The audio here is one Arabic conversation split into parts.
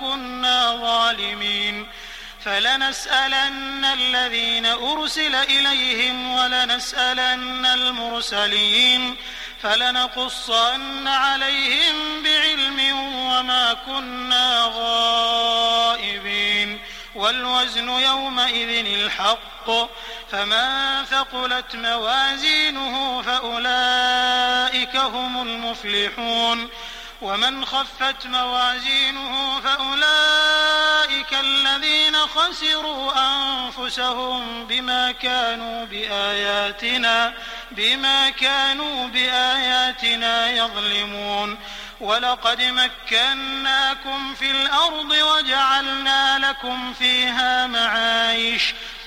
كنا ظالمين. فلنسألن الذين أرسل إليهم ولنسألن المرسلين. فلنقصن عليهم بعلم وما كنا غائبين. والوزن يومئذ الحق. فمن ثقلت موازينه فأولئك هم المفلحون. ومن خفت موازينه فأولئك الذين خسروا أنفسهم بما كانوا بآياتنا بما كانوا بآياتنا يظلمون. ولقد مكناكم في الأرض وجعلنا لكم فيها معايش.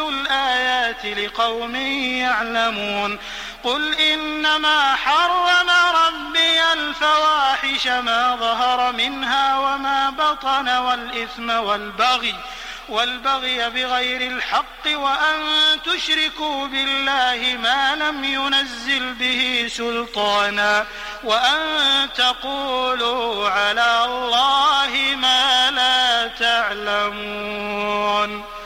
الآيات لقوم يعلمون قل إنما حرم ربي الفواحش ما ظهر منها وما بطن والإثم والبغي والبغي بغير الحق وأن تشركوا بالله ما لم ينزل به سلطانا وأن تقولوا على الله ما لا تعلمون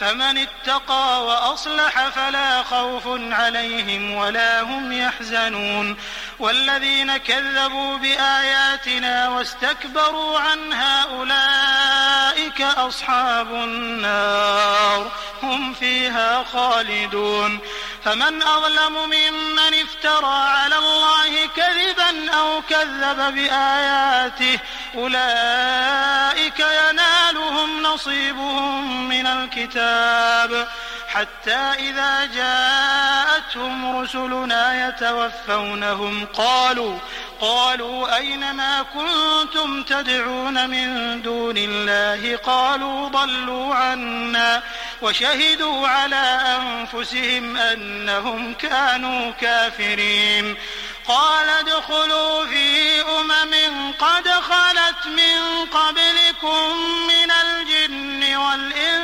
فمن اتقى وأصلح فلا خوف عليهم ولا هم يحزنون. والذين كذبوا بآياتنا واستكبروا عنها أولئك أصحاب النار. هم فيها خالدون. فمن أظلم ممن افترى على الله كذبا أو كذب بآياته. أولئك ينالهم نصيبهم من الكتاب. حتى إذا جاءتهم رسلنا يتوفونهم قالوا قالوا أين ما كنتم تدعون من دون الله؟ قالوا ضلوا عنا وشهدوا على أنفسهم أنهم كانوا كافرين. قال ادخلوا في أمم قد خلت من قبلكم من الجن والإنس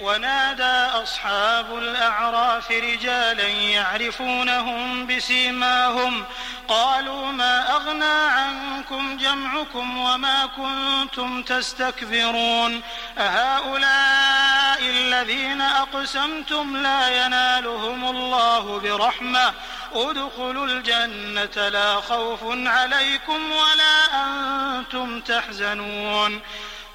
ونادى أصحاب الأعراف رجالا يعرفونهم بسيماهم. قالوا ما أغنى عنكم جمعكم وما كنتم تستكبرون. أهؤلاء الذين أقسمتم لا ينالهم الله برحمة. ادخلوا الجنة لا خوف عليكم ولا أنتم تحزنون.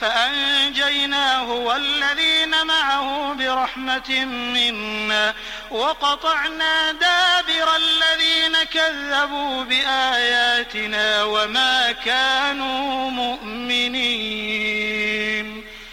فأنجيناه والذين معه برحمة منا وقطعنا دابر الذين كذبوا بآياتنا وما كانوا مؤمنين.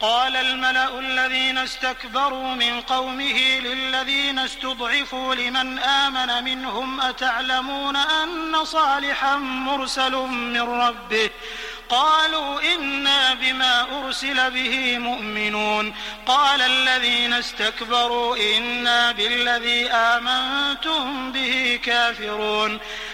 قال الملأ الذين استكبروا من قومه للذين استضعفوا لمن آمن منهم أتعلمون أن صالحا مرسل من ربه؟ قالوا إنا بما أرسل به مؤمنون. قال الذين استكبروا إنا بالذي آمنتم به كافرون.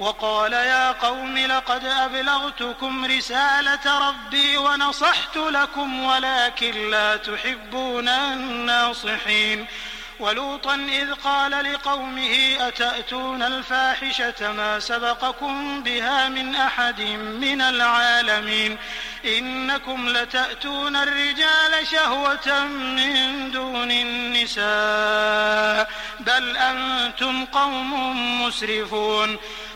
وقال يا قوم لقد أبلغتكم رسالة ربي ونصحت لكم ولكن لا تحبون الناصحين. ولوطا إذ قال لقومه أتأتون الفاحشة ما سبقكم بها من أحد من العالمين؟ إنكم لتأتون الرجال شهوة من دون النساء. بل أنتم قوم مسرفون.